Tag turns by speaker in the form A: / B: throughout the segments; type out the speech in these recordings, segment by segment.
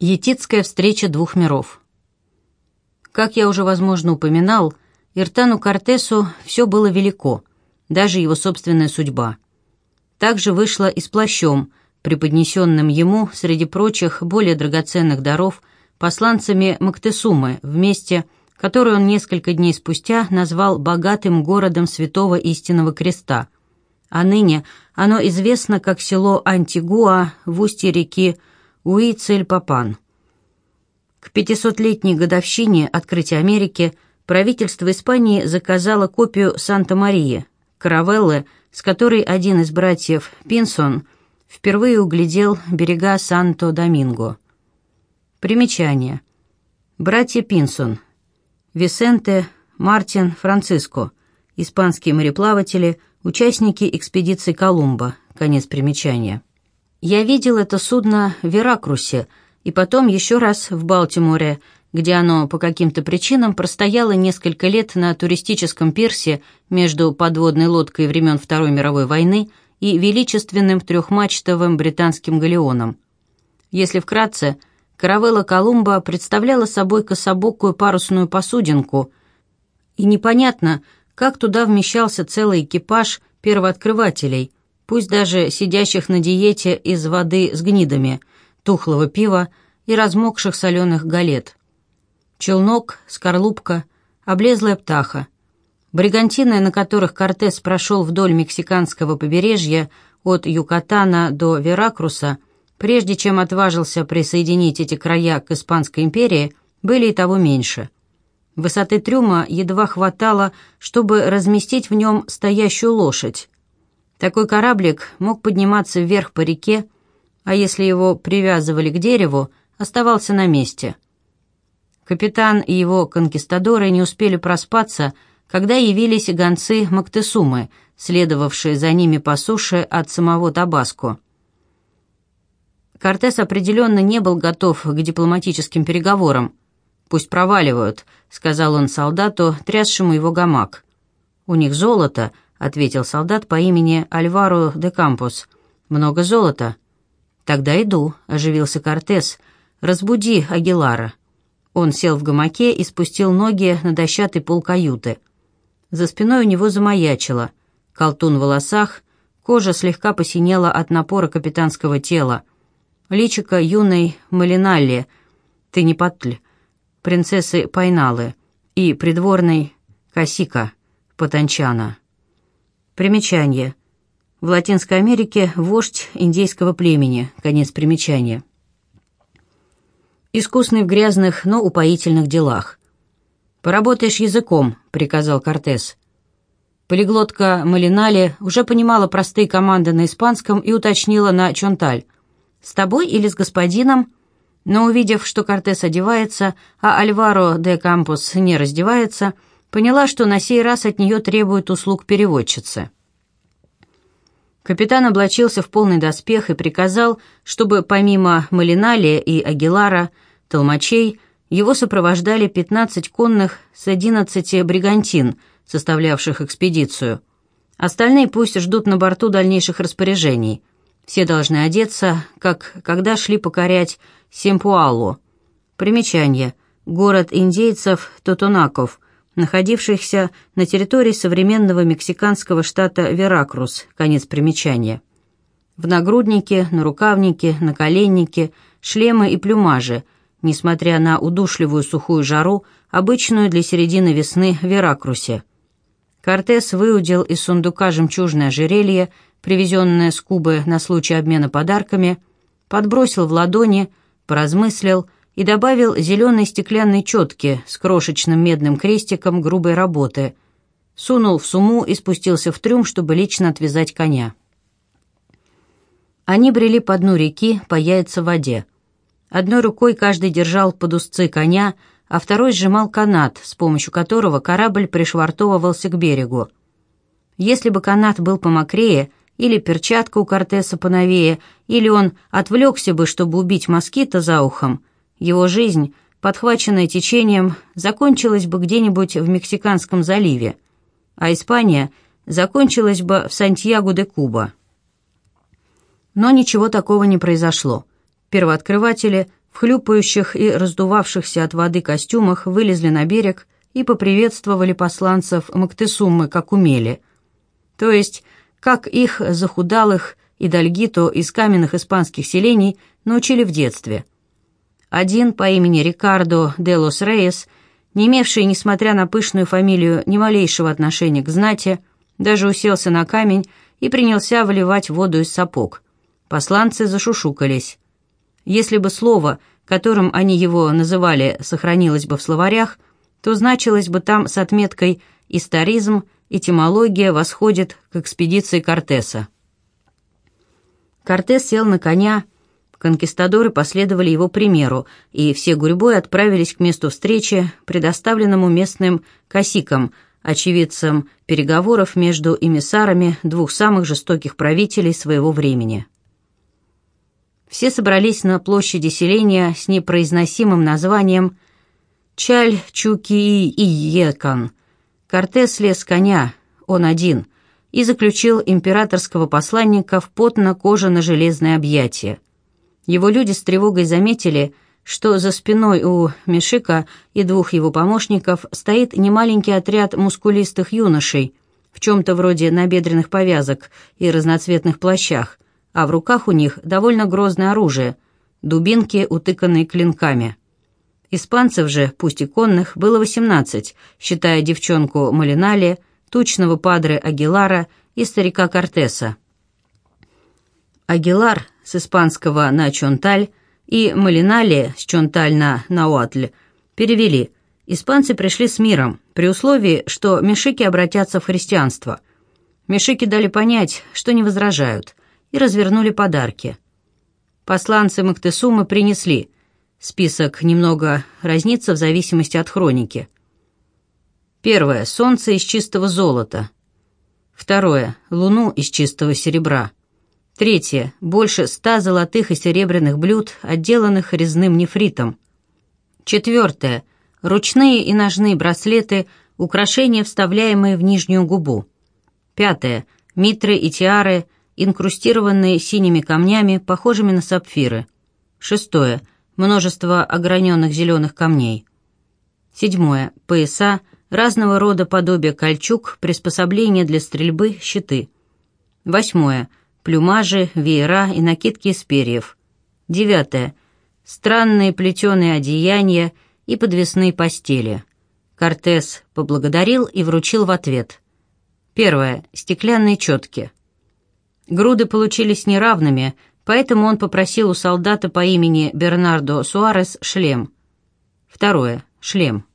A: Етицкая встреча двух миров. Как я уже, возможно, упоминал, Иртану Кортесу все было велико, даже его собственная судьба. Также вышло и с плащом, преподнесенным ему, среди прочих более драгоценных даров, посланцами Мактесумы, в месте, которое он несколько дней спустя назвал богатым городом Святого Истинного Креста, а ныне оно известно как село Антигуа в устье реки Уицель-Папан. К 500-летней годовщине открытия Америки правительство Испании заказало копию Санта-Марии, каравеллы, с которой один из братьев Пинсон впервые углядел берега Санто-Доминго. Примечание. Братья Пинсон. Висенте, Мартин, Франциско. Испанские мореплаватели, участники экспедиции Колумба. Конец примечания. Я видел это судно в Веракрусе и потом еще раз в Балтиморе, где оно по каким-то причинам простояло несколько лет на туристическом пирсе между подводной лодкой времен Второй мировой войны и величественным трехмачтовым британским галеоном. Если вкратце, каравелла Колумба представляла собой кособокую парусную посудинку, и непонятно, как туда вмещался целый экипаж первооткрывателей – пусть даже сидящих на диете из воды с гнидами, тухлого пива и размокших соленых галет. Челнок, скорлупка, облезлая птаха. Бригантины, на которых Кортес прошел вдоль мексиканского побережья от Юкатана до Веракруса, прежде чем отважился присоединить эти края к Испанской империи, были и того меньше. Высоты трюма едва хватало, чтобы разместить в нем стоящую лошадь, такой кораблик мог подниматься вверх по реке, а если его привязывали к дереву, оставался на месте. Капитан и его конкистадоры не успели проспаться, когда явились гонцы Мактесумы, следовавшие за ними по суше от самого Табаско. Кортес определенно не был готов к дипломатическим переговорам. «Пусть проваливают», — сказал он солдату, трясшему его гамак. «У них золото», — ответил солдат по имени Альваро де Кампус. «Много золота». «Тогда иду», — оживился Кортес. «Разбуди Агилара». Он сел в гамаке и спустил ноги на дощатый пол каюты. За спиной у него замаячило. Колтун в волосах, кожа слегка посинела от напора капитанского тела. Личико юной Малиналли, ты не потль, принцессы Пайналы и придворной Касика Потанчана. Примечание. В Латинской Америке вождь индейского племени. Конец примечания. Искусный в грязных, но упоительных делах. «Поработаешь языком», — приказал Кортес. Полиглотка Малинали уже понимала простые команды на испанском и уточнила на Чонталь. «С тобой или с господином?» Но увидев, что Кортес одевается, а Альваро де Кампус не раздевается, — поняла, что на сей раз от нее требуют услуг переводчицы. Капитан облачился в полный доспех и приказал, чтобы помимо Малиналия и Агилара, толмачей, его сопровождали 15 конных с 11 бригантин, составлявших экспедицию. Остальные пусть ждут на борту дальнейших распоряжений. Все должны одеться, как когда шли покорять Семпуалу. Примечание. Город индейцев Тотонаков – находившихся на территории современного мексиканского штата Веракрус, конец примечания. В нагруднике, на рукавнике, на коленнике, шлемы и плюмажи, несмотря на удушливую сухую жару, обычную для середины весны в Веракрусе. Кортес выудил из сундука жемчужное ожерелье, привезенное с Кубы на случай обмена подарками, подбросил в ладони, поразмыслил – и добавил зеленой стеклянной четки с крошечным медным крестиком грубой работы, сунул в суму и спустился в трюм, чтобы лично отвязать коня. Они брели по дну реки, по яйца в воде. Одной рукой каждый держал под узцы коня, а второй сжимал канат, с помощью которого корабль пришвартовывался к берегу. Если бы канат был помокрее, или перчатка у Кортеса поновее, или он отвлекся бы, чтобы убить москита за ухом, его жизнь, подхваченная течением, закончилась бы где-нибудь в Мексиканском заливе, а Испания закончилась бы в Сантьяго-де-Куба. Но ничего такого не произошло. Первооткрыватели, в хлюпающих и раздувавшихся от воды костюмах вылезли на берег и поприветствовали посланцев Мактесуммы, как умели. То есть, как их захудалых и дальгито из каменных испанских селений научили в детстве. Один по имени Рикардо де лос Рейес, не имевший, несмотря на пышную фамилию, ни малейшего отношения к знати, даже уселся на камень и принялся выливать воду из сапог. Посланцы зашушукались. Если бы слово, которым они его называли, сохранилось бы в словарях, то значилось бы там с отметкой «историзм», «этимология» восходит к экспедиции Кортеса. Кортес сел на коня, конкистадоры последовали его примеру, и все гурьбой отправились к месту встречи, предоставленному местным косикам – очевидцем переговоров между эмиссарами двух самых жестоких правителей своего времени. Все собрались на площади селения с непроизносимым названием Чаль-Чуки-Иекан. Кортес слез коня, он один, и заключил императорского посланника в потно-кожано-железное объятие. Его люди с тревогой заметили – что за спиной у Мишика и двух его помощников стоит немаленький отряд мускулистых юношей в чем-то вроде набедренных повязок и разноцветных плащах, а в руках у них довольно грозное оружие – дубинки, утыканные клинками. Испанцев же, пусть и конных, было 18, считая девчонку Малинали, тучного падре Агилара и старика Кортеса. Агилар с испанского на Чонталь и Малинали с Чонталь на Науатль перевели. Испанцы пришли с миром, при условии, что мешики обратятся в христианство. Мешики дали понять, что не возражают, и развернули подарки. Посланцы Мактесумы принесли. Список немного разнится в зависимости от хроники. Первое. Солнце из чистого золота. Второе. Луну из чистого серебра. Третье. Больше ста золотых и серебряных блюд, отделанных резным нефритом. Четвертое. Ручные и ножные браслеты, украшения, вставляемые в нижнюю губу. Пятое. Митры и тиары, инкрустированные синими камнями, похожими на сапфиры. Шестое. Множество ограненных зеленых камней. Седьмое. Пояса, разного рода подобия кольчуг, приспособления для стрельбы, щиты. Восьмое плюмажи, веера и накидки из перьев. Девятое. Странные плетеные одеяния и подвесные постели. Кортес поблагодарил и вручил в ответ. Первое. Стеклянные четки. Груды получились неравными, поэтому он попросил у солдата по имени Бернардо Суарес шлем. Второе. Шлем.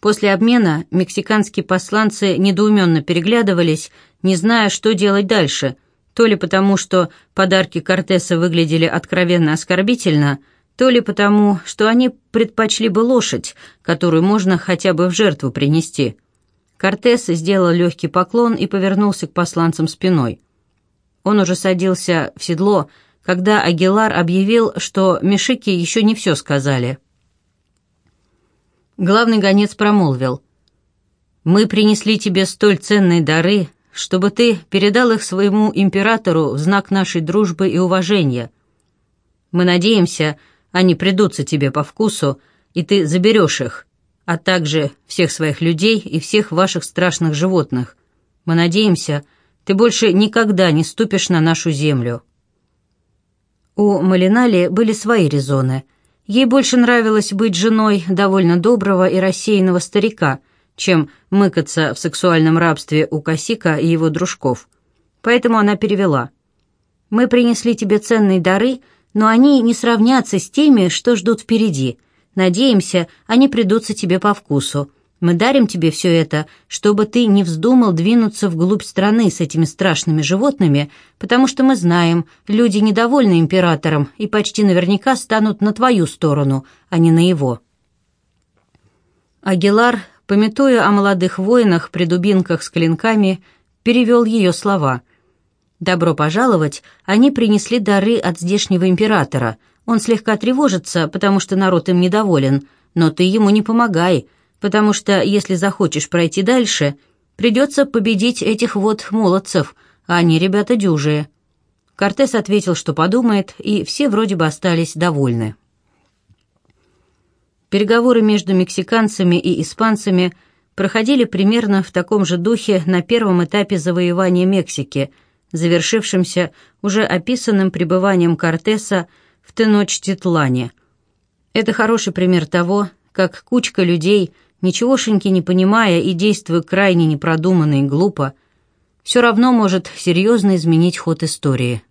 A: После обмена мексиканские посланцы недоуменно переглядывались, не зная, что делать дальше, то ли потому, что подарки Кортеса выглядели откровенно оскорбительно, то ли потому, что они предпочли бы лошадь, которую можно хотя бы в жертву принести. Кортес сделал легкий поклон и повернулся к посланцам спиной. Он уже садился в седло, когда Агилар объявил, что Мешики еще не все сказали – Главный гонец промолвил. «Мы принесли тебе столь ценные дары, чтобы ты передал их своему императору в знак нашей дружбы и уважения. Мы надеемся, они придутся тебе по вкусу, и ты заберешь их, а также всех своих людей и всех ваших страшных животных. Мы надеемся, ты больше никогда не ступишь на нашу землю». У Малинали были свои резоны – Ей больше нравилось быть женой довольно доброго и рассеянного старика, чем мыкаться в сексуальном рабстве у Косика и его дружков. Поэтому она перевела. «Мы принесли тебе ценные дары, но они не сравнятся с теми, что ждут впереди. Надеемся, они придутся тебе по вкусу. Мы дарим тебе все это, чтобы ты не вздумал двинуться вглубь страны с этими страшными животными, потому что мы знаем, люди недовольны императором и почти наверняка станут на твою сторону, а не на его». Агилар, пометуя о молодых воинах при дубинках с клинками, перевел ее слова. «Добро пожаловать, они принесли дары от здешнего императора. Он слегка тревожится, потому что народ им недоволен, но ты ему не помогай» потому что если захочешь пройти дальше, придется победить этих вот молодцев, а они ребята дюжие. Кортес ответил, что подумает, и все вроде бы остались довольны. Переговоры между мексиканцами и испанцами проходили примерно в таком же духе на первом этапе завоевания Мексики, завершившемся уже описанным пребыванием Кортеса в Теночтитлане. Это хороший пример того, как кучка людей, ничегошеньки не понимая и действуя крайне непродуманно и глупо, все равно может серьезно изменить ход истории.